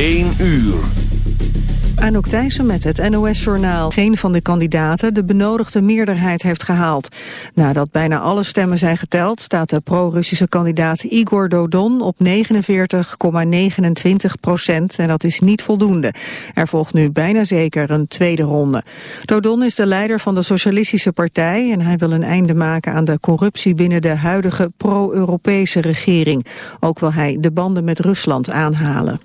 1 uur. Anouk Thijssen met het NOS-journaal. Geen van de kandidaten de benodigde meerderheid heeft gehaald. Nadat bijna alle stemmen zijn geteld... staat de pro-Russische kandidaat Igor Dodon op 49,29 procent. En dat is niet voldoende. Er volgt nu bijna zeker een tweede ronde. Dodon is de leider van de Socialistische Partij... en hij wil een einde maken aan de corruptie binnen de huidige pro-Europese regering. Ook wil hij de banden met Rusland aanhalen.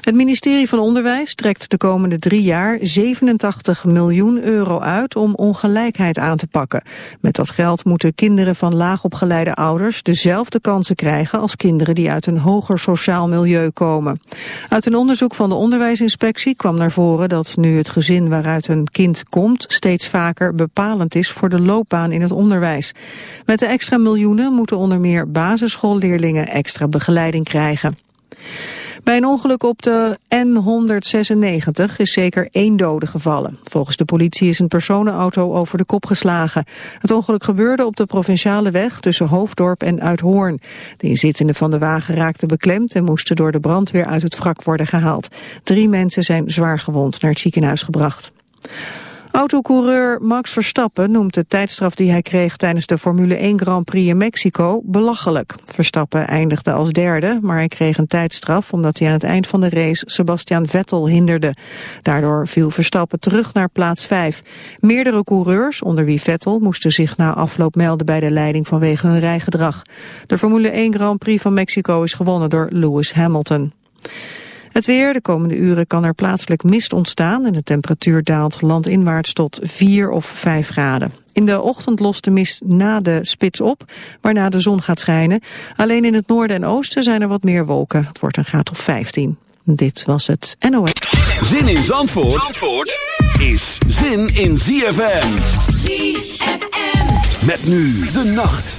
Het ministerie van Onderwijs trekt de komende drie jaar 87 miljoen euro uit om ongelijkheid aan te pakken. Met dat geld moeten kinderen van laagopgeleide ouders dezelfde kansen krijgen als kinderen die uit een hoger sociaal milieu komen. Uit een onderzoek van de onderwijsinspectie kwam naar voren dat nu het gezin waaruit een kind komt steeds vaker bepalend is voor de loopbaan in het onderwijs. Met de extra miljoenen moeten onder meer basisschoolleerlingen extra begeleiding krijgen. Bij een ongeluk op de N196 is zeker één dode gevallen. Volgens de politie is een personenauto over de kop geslagen. Het ongeluk gebeurde op de provinciale weg tussen Hoofddorp en Uithoorn. De inzittenden van de wagen raakten beklemd en moesten door de brandweer uit het wrak worden gehaald. Drie mensen zijn zwaar gewond naar het ziekenhuis gebracht. Autocoureur Max Verstappen noemt de tijdstraf die hij kreeg tijdens de Formule 1 Grand Prix in Mexico belachelijk. Verstappen eindigde als derde, maar hij kreeg een tijdstraf omdat hij aan het eind van de race Sebastian Vettel hinderde. Daardoor viel Verstappen terug naar plaats 5. Meerdere coureurs, onder wie Vettel, moesten zich na afloop melden bij de leiding vanwege hun rijgedrag. De Formule 1 Grand Prix van Mexico is gewonnen door Lewis Hamilton. Het weer, de komende uren kan er plaatselijk mist ontstaan en de temperatuur daalt landinwaarts tot 4 of 5 graden. In de ochtend lost de mist na de spits op, waarna de zon gaat schijnen. Alleen in het noorden en oosten zijn er wat meer wolken. Het wordt een graad of 15. Dit was het NOS. Zin in Zandvoort, Zandvoort is zin in ZFM. ZFM. Met nu de nacht.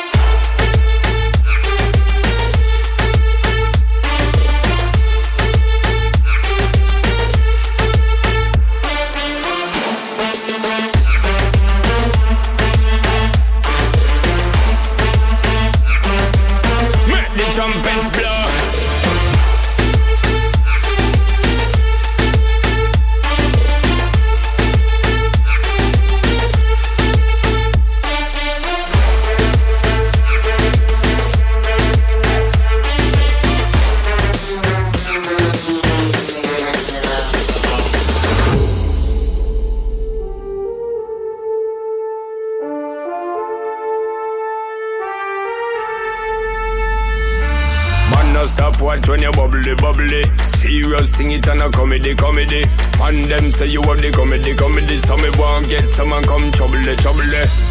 comedy, comedy. And them say you have the comedy, comedy. So me want get some come trouble, trouble.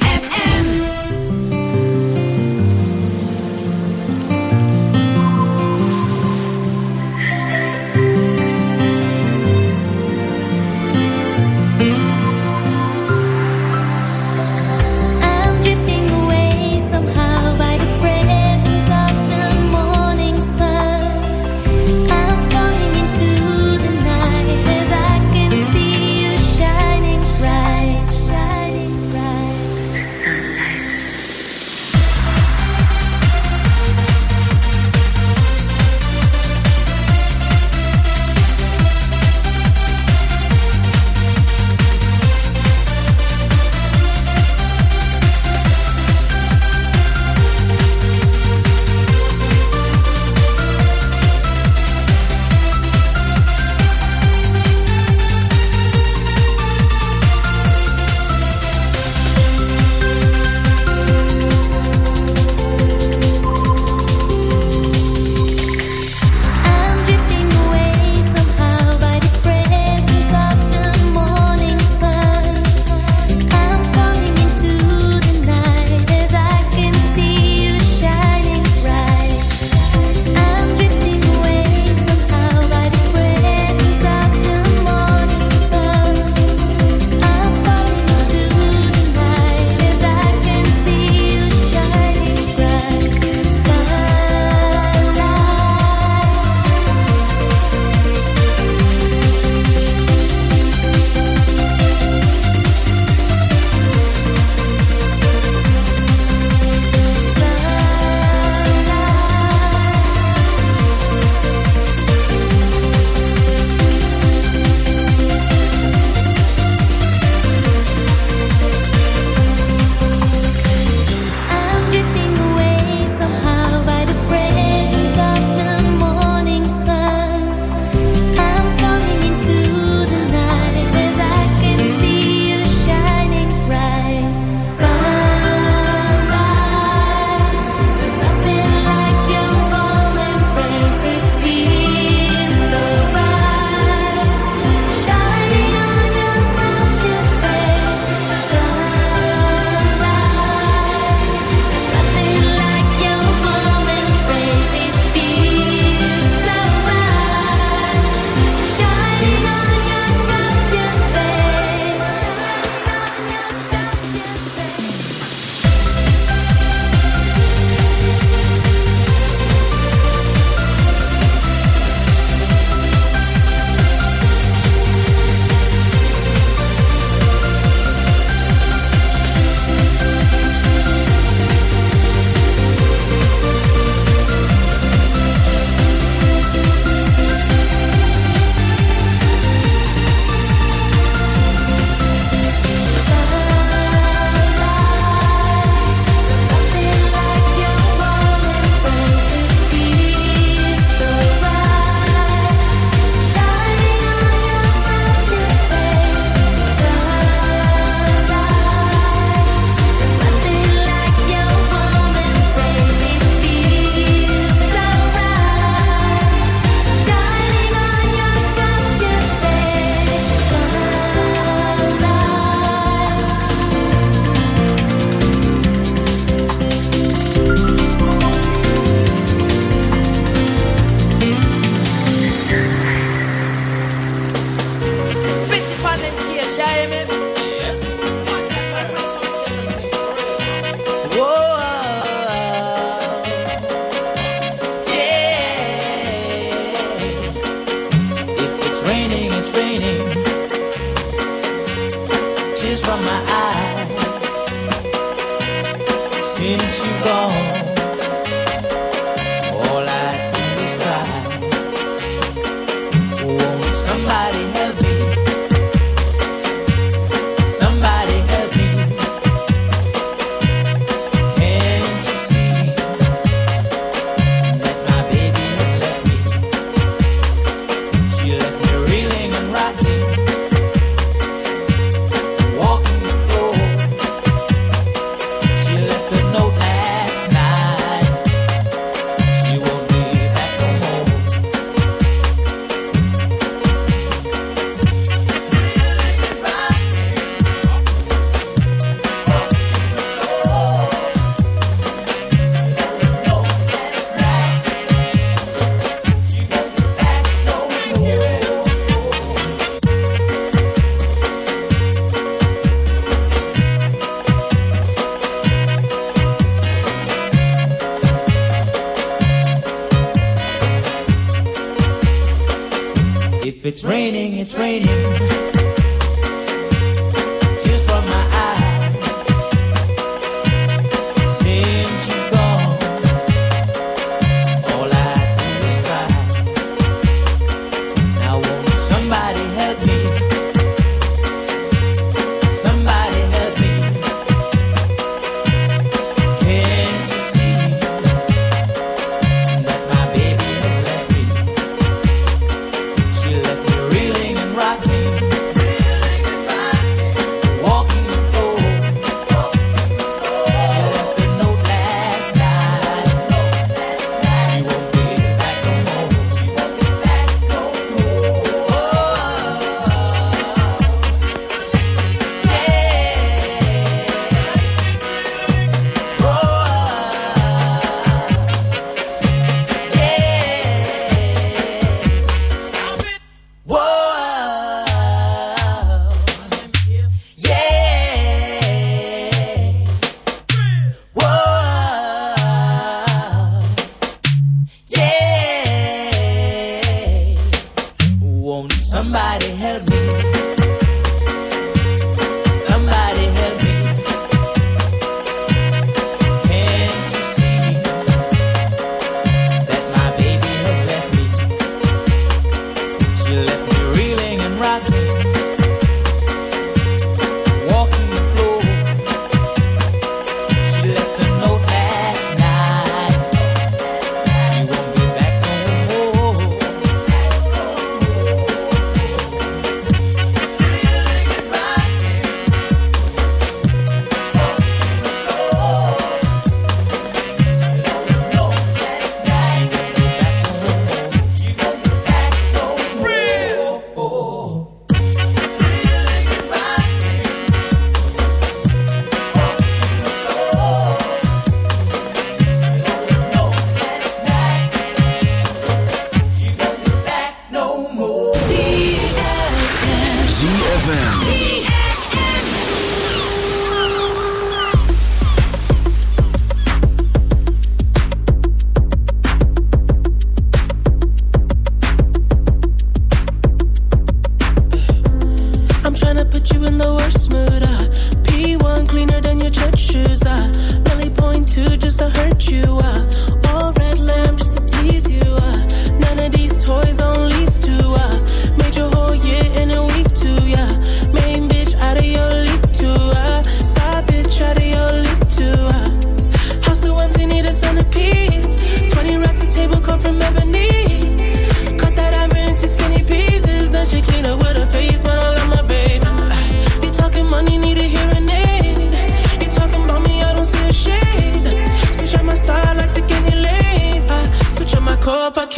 Somebody help me.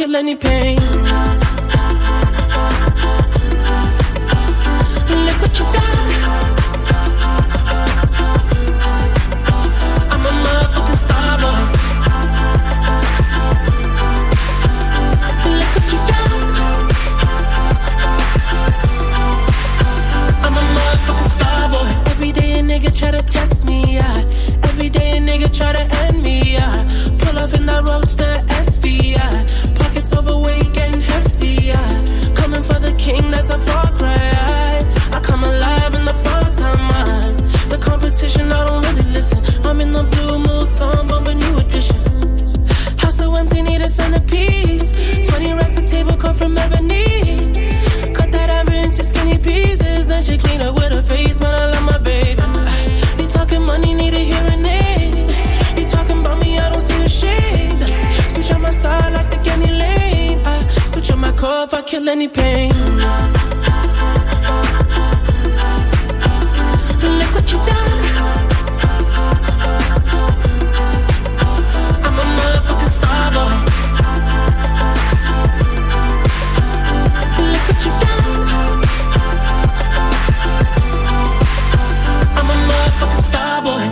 kill any pain any pain. Look what you done. I'm a motherfucking star boy. Look what you done. I'm a motherfucking star boy.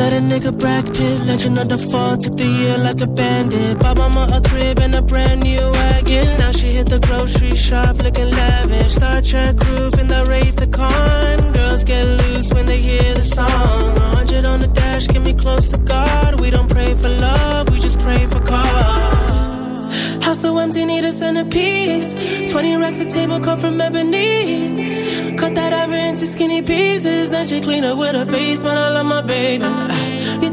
Let a nigga brag pit, legend of the fall, took the year like a bandit. Bought mama a crib and a brand new grocery shop looking lavish. Star Trek roof in the Wraith the Con. Girls get loose when they hear the song. 100 on the dash, get me close to God. We don't pray for love, we just pray for cause. House so empty, need a centerpiece. 20 racks of table come from ebony. Cut that ivory into skinny pieces. Then she clean up with her face, but I love my baby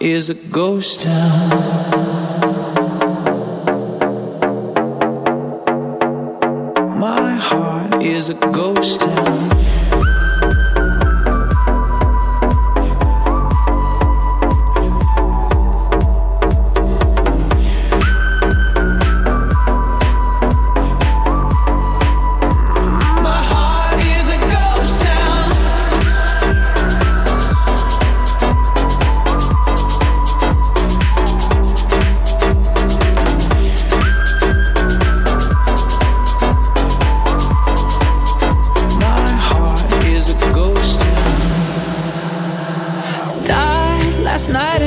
is a ghost town. not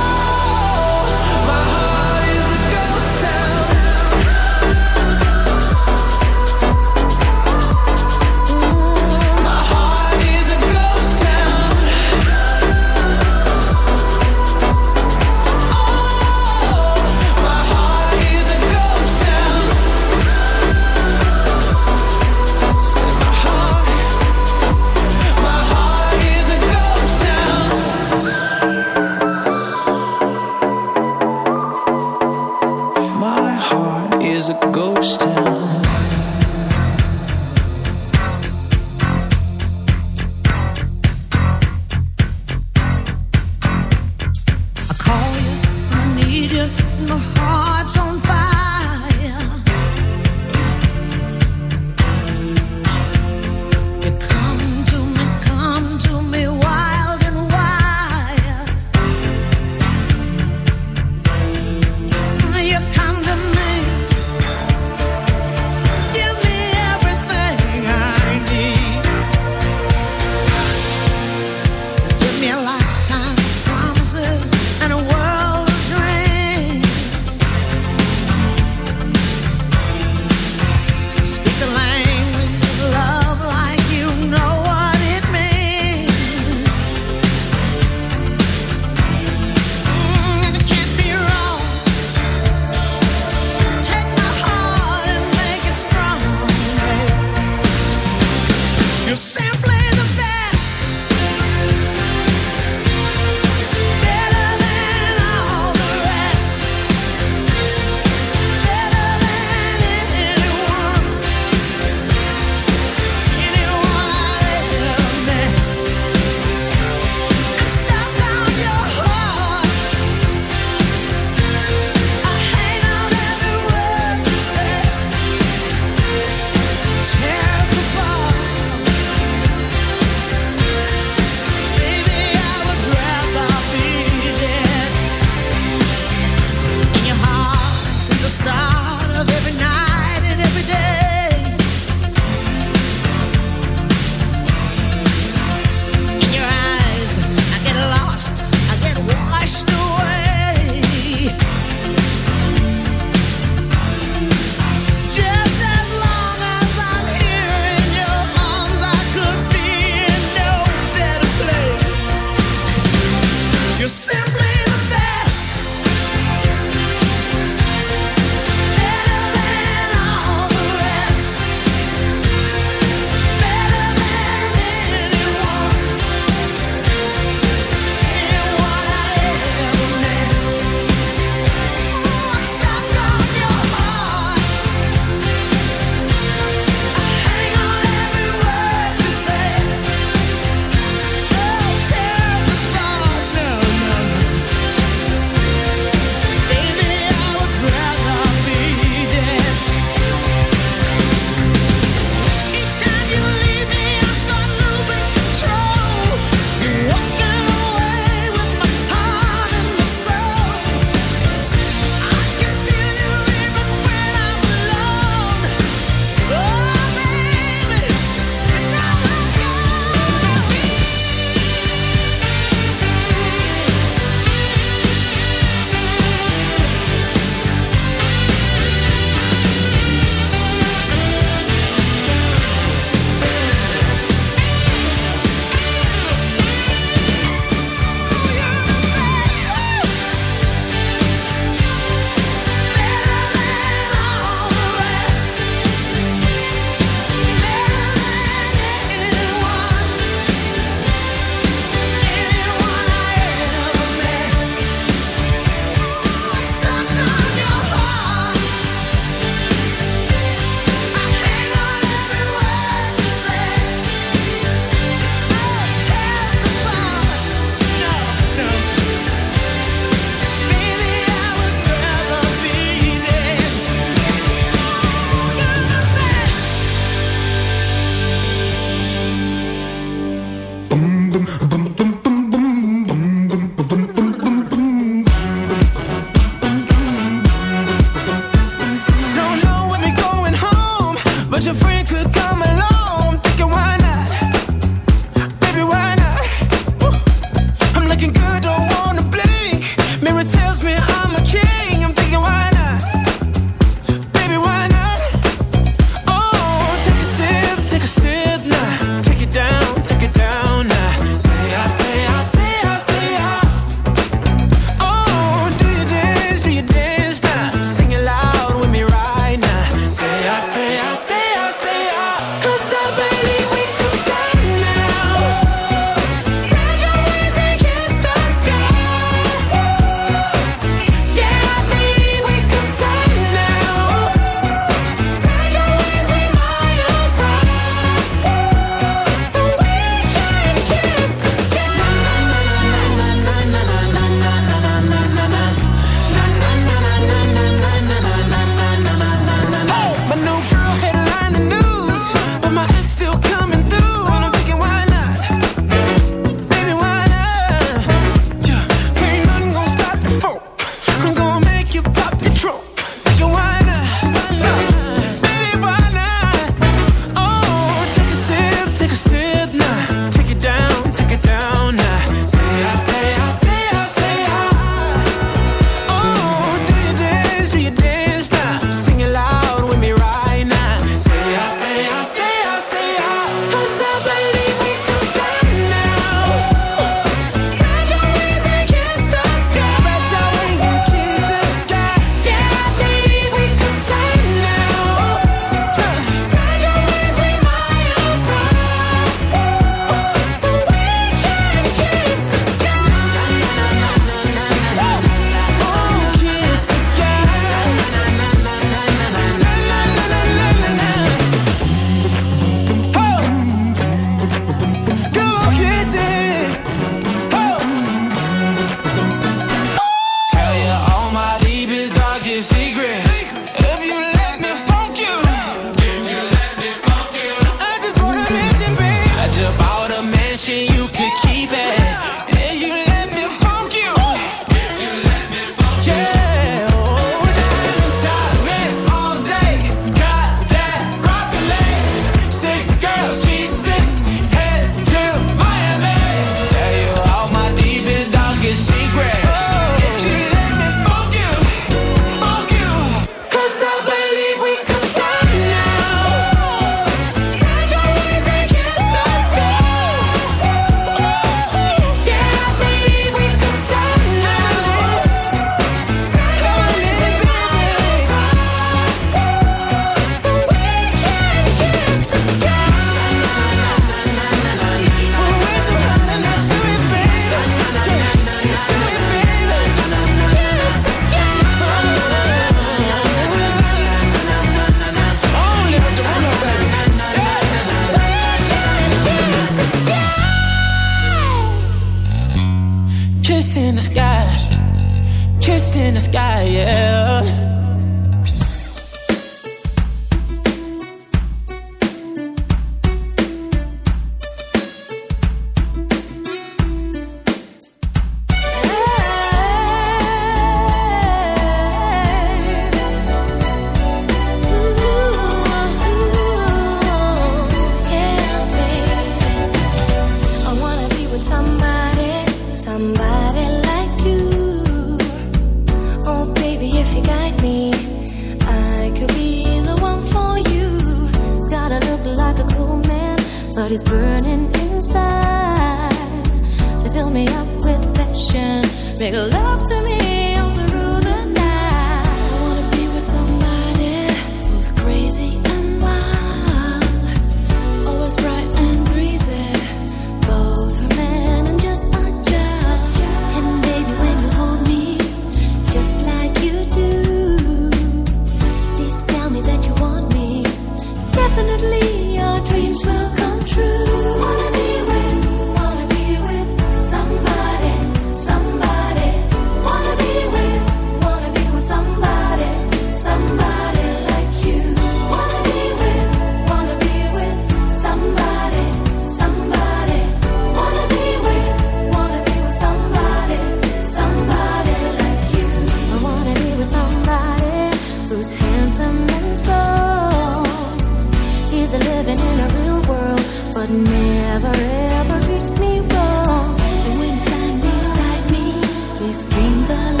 but never ever treats me wrong. And when it's lying beside me, these dreams are.